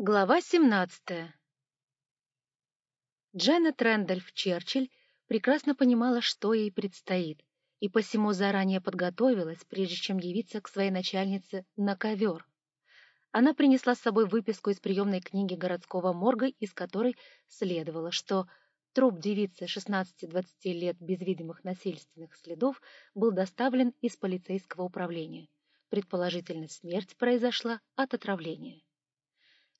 Глава 17 Дженнет Рэндольф Черчилль прекрасно понимала, что ей предстоит, и посему заранее подготовилась, прежде чем явиться к своей начальнице на ковер. Она принесла с собой выписку из приемной книги городского морга, из которой следовало, что труп девицы 16-20 лет без видимых насильственных следов был доставлен из полицейского управления. Предположительно, смерть произошла от отравления.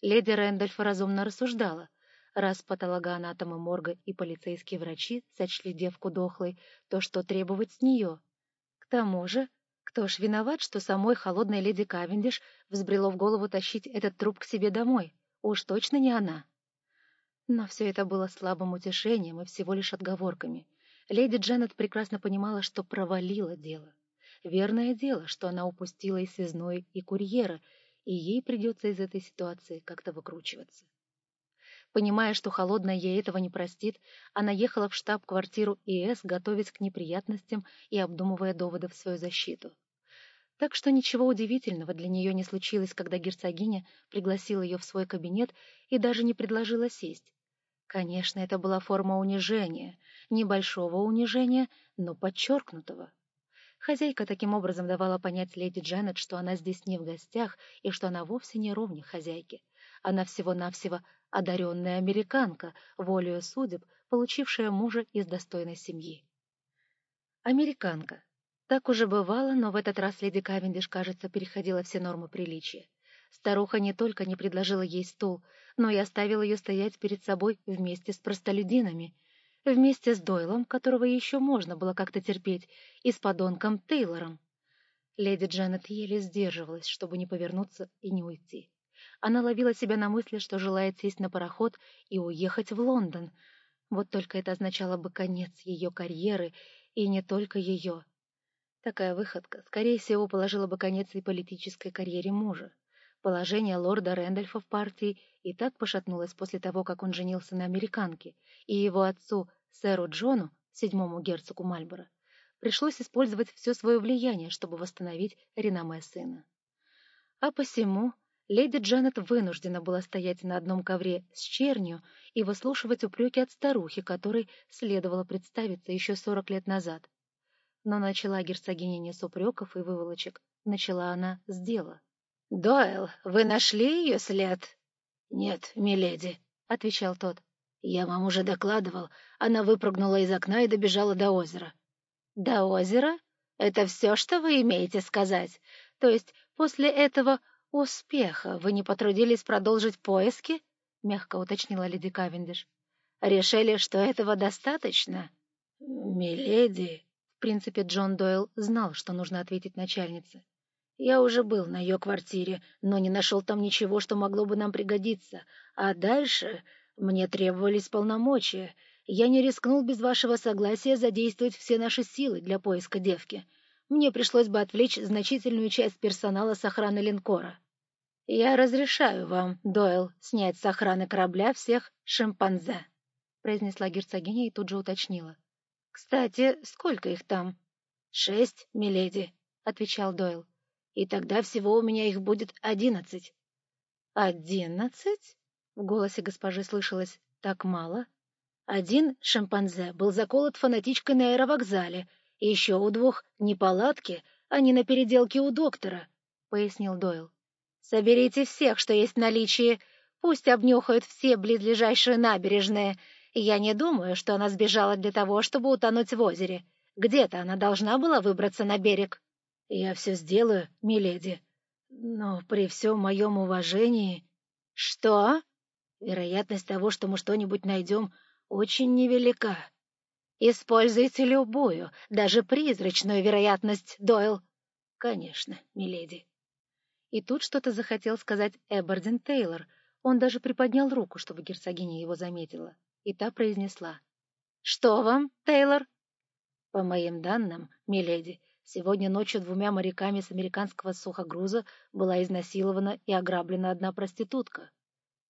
Леди Рэндольф разумно рассуждала. Раз патологоанатомы морга и полицейские врачи сочли девку дохлой, то что требовать с нее? К тому же, кто ж виноват, что самой холодной леди Кавендиш взбрело в голову тащить этот труп к себе домой? Уж точно не она. Но все это было слабым утешением и всего лишь отговорками. Леди Дженнет прекрасно понимала, что провалила дело. Верное дело, что она упустила и связной, и курьера, и ей придется из этой ситуации как-то выкручиваться. Понимая, что холодная ей этого не простит, она ехала в штаб-квартиру ИС, готовясь к неприятностям и обдумывая доводы в свою защиту. Так что ничего удивительного для нее не случилось, когда герцогиня пригласила ее в свой кабинет и даже не предложила сесть. Конечно, это была форма унижения, небольшого унижения, но подчеркнутого. Хозяйка таким образом давала понять леди Джанет, что она здесь не в гостях и что она вовсе не ровня хозяйки. Она всего-навсего одаренная американка, волею судеб, получившая мужа из достойной семьи. Американка. Так уже бывало, но в этот раз леди Кавендиш, кажется, переходила все нормы приличия. Старуха не только не предложила ей стул, но и оставила ее стоять перед собой вместе с простолюдинами — Вместе с Дойлом, которого еще можно было как-то терпеть, и с подонком Тейлором. Леди Джанет еле сдерживалась, чтобы не повернуться и не уйти. Она ловила себя на мысли, что желает сесть на пароход и уехать в Лондон. Вот только это означало бы конец ее карьеры, и не только ее. Такая выходка, скорее всего, положила бы конец и политической карьере мужа. Положение лорда Рэндольфа в партии и так пошатнулось после того, как он женился на американке, и его отцу, сэру Джону, седьмому герцогу Мальборо, пришлось использовать все свое влияние, чтобы восстановить реноме сына. А посему леди Джанет вынуждена была стоять на одном ковре с чернью и выслушивать упреки от старухи, которой следовало представиться еще сорок лет назад. Но начала герцогиня не с упреков и выволочек, начала она с дела. — Дойл, вы нашли ее след? — Нет, миледи, — отвечал тот. — Я вам уже докладывал. Она выпрыгнула из окна и добежала до озера. — До озера? Это все, что вы имеете сказать? То есть после этого успеха вы не потрудились продолжить поиски? — мягко уточнила леди Кавендиш. — Решили, что этого достаточно? — Миледи... В принципе, Джон Дойл знал, что нужно ответить начальнице. Я уже был на ее квартире, но не нашел там ничего, что могло бы нам пригодиться. А дальше мне требовались полномочия. Я не рискнул без вашего согласия задействовать все наши силы для поиска девки. Мне пришлось бы отвлечь значительную часть персонала с охраны линкора. Я разрешаю вам, Дойл, снять с охраны корабля всех шимпанзе, — произнесла герцогиня и тут же уточнила. — Кстати, сколько их там? — Шесть, миледи, — отвечал Дойл и тогда всего у меня их будет одиннадцать. «Одиннадцать?» — в голосе госпожи слышалось так мало. Один шимпанзе был заколот фанатичкой на аэровокзале, и еще у двух неполадки, а не на переделке у доктора, — пояснил Дойл. «Соберите всех, что есть в наличии, пусть обнюхают все близлежащие набережные. Я не думаю, что она сбежала для того, чтобы утонуть в озере. Где-то она должна была выбраться на берег». Я все сделаю, миледи, но при всем моем уважении... Что? Вероятность того, что мы что-нибудь найдем, очень невелика. Используйте любую, даже призрачную вероятность, Дойл. Конечно, миледи. И тут что-то захотел сказать Эбердин Тейлор. Он даже приподнял руку, чтобы герцогиня его заметила. И та произнесла. — Что вам, Тейлор? — По моим данным, миледи, Сегодня ночью двумя моряками с американского сухогруза была изнасилована и ограблена одна проститутка.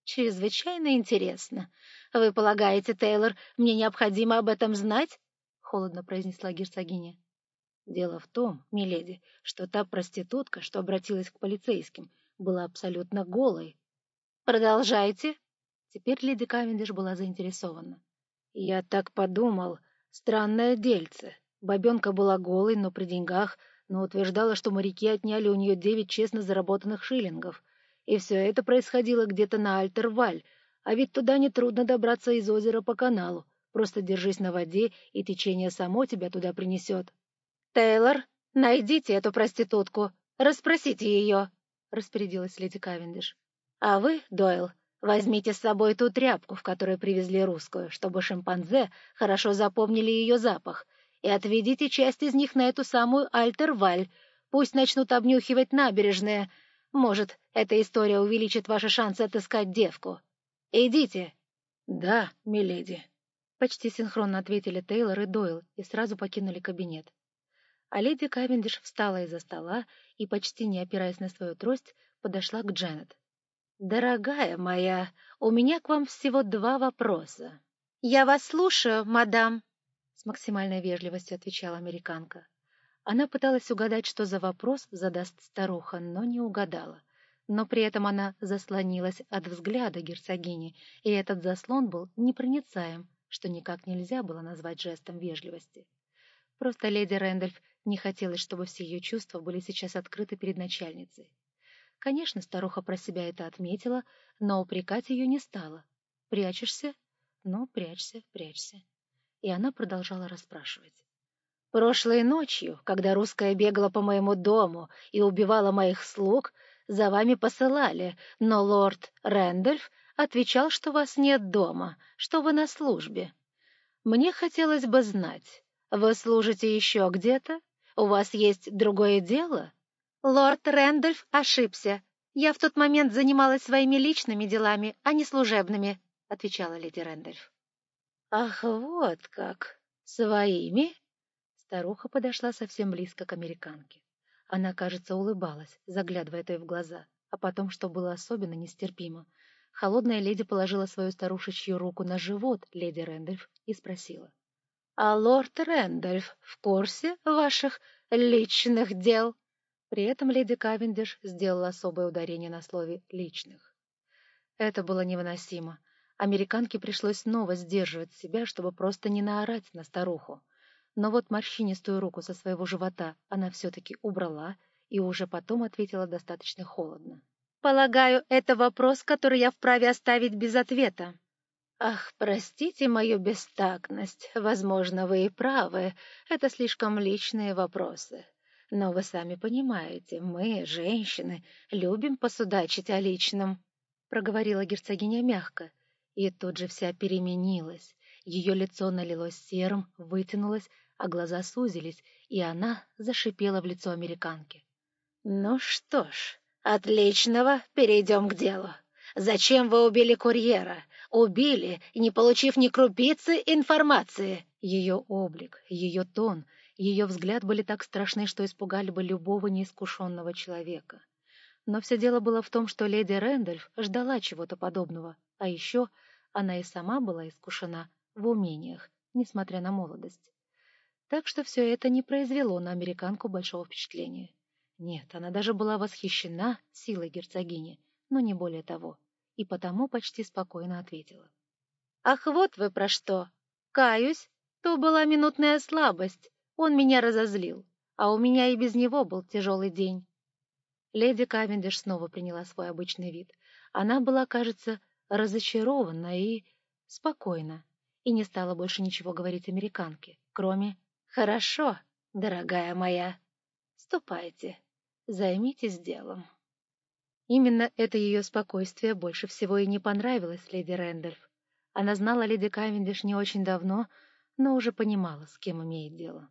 «Чрезвычайно интересно. Вы полагаете, Тейлор, мне необходимо об этом знать?» — холодно произнесла герцогиня. «Дело в том, миледи, что та проститутка, что обратилась к полицейским, была абсолютно голой». продолжайте». Теперь леди Кавендиш была заинтересована. «Я так подумал. Странное дельце. Бабенка была голой, но при деньгах, но утверждала, что моряки отняли у нее девять честно заработанных шиллингов. И все это происходило где-то на Альтерваль, а ведь туда нетрудно добраться из озера по каналу. Просто держись на воде, и течение само тебя туда принесет. «Тейлор, найдите эту проститутку, расспросите ее», — распорядилась леди Кавендиш. «А вы, Дойл, возьмите с собой ту тряпку, в которой привезли русскую, чтобы шимпанзе хорошо запомнили ее запах, и отведите часть из них на эту самую Альтерваль. Пусть начнут обнюхивать набережные. Может, эта история увеличит ваши шансы отыскать девку. Идите». «Да, миледи», — почти синхронно ответили Тейлор и Дойл и сразу покинули кабинет. А леди Кавендиш встала из-за стола и, почти не опираясь на свою трость, подошла к Дженнет. «Дорогая моя, у меня к вам всего два вопроса». «Я вас слушаю, мадам», — с максимальной вежливостью отвечала американка. Она пыталась угадать, что за вопрос задаст старуха, но не угадала. Но при этом она заслонилась от взгляда герцогини, и этот заслон был непроницаем, что никак нельзя было назвать жестом вежливости. Просто леди Рэндольф не хотелось, чтобы все ее чувства были сейчас открыты перед начальницей. Конечно, старуха про себя это отметила, но упрекать ее не стала. «Прячешься? Ну, прячься, прячься». И она продолжала расспрашивать. «Прошлой ночью, когда русская бегала по моему дому и убивала моих слуг, за вами посылали, но лорд Рэндольф отвечал, что вас нет дома, что вы на службе. Мне хотелось бы знать, вы служите еще где-то? У вас есть другое дело?» «Лорд Рэндольф ошибся. Я в тот момент занималась своими личными делами, а не служебными», — отвечала леди Рэндольф. «Ах, вот как! Своими?» Старуха подошла совсем близко к американке. Она, кажется, улыбалась, заглядывая той в глаза, а потом, что было особенно нестерпимо, холодная леди положила свою старушечью руку на живот леди Рэндольф и спросила. «А лорд Рэндольф в курсе ваших личных дел?» При этом леди Кавендиш сделала особое ударение на слове «личных». Это было невыносимо. Американке пришлось снова сдерживать себя, чтобы просто не наорать на старуху. Но вот морщинистую руку со своего живота она все-таки убрала и уже потом ответила достаточно холодно. «Полагаю, это вопрос, который я вправе оставить без ответа». «Ах, простите мою бестактность. Возможно, вы и правы. Это слишком личные вопросы. Но вы сами понимаете, мы, женщины, любим посудачить о личном», — проговорила герцогиня мягко. И тут же вся переменилась. Ее лицо налилось серым, вытянулось, а глаза сузились, и она зашипела в лицо американки. «Ну что ж, отличного, перейдем к делу. Зачем вы убили курьера? Убили, не получив ни крупицы информации!» Ее облик, ее тон, ее взгляд были так страшны, что испугали бы любого неискушенного человека. Но все дело было в том, что леди Рэндольф ждала чего-то подобного, а еще она и сама была искушена в умениях, несмотря на молодость. Так что все это не произвело на американку большого впечатления. Нет, она даже была восхищена силой герцогини, но не более того, и потому почти спокойно ответила. «Ах, вот вы про что! Каюсь, то была минутная слабость, он меня разозлил, а у меня и без него был тяжелый день». Леди Кавендиш снова приняла свой обычный вид. Она была, кажется, разочарована и спокойна, и не стала больше ничего говорить американке, кроме Хорошо, дорогая моя. Ступайте, займитесь делом. Именно это ее спокойствие больше всего и не понравилось леди Рэндольф. Она знала леди Кавендиш не очень давно, но уже понимала, с кем имеет дело.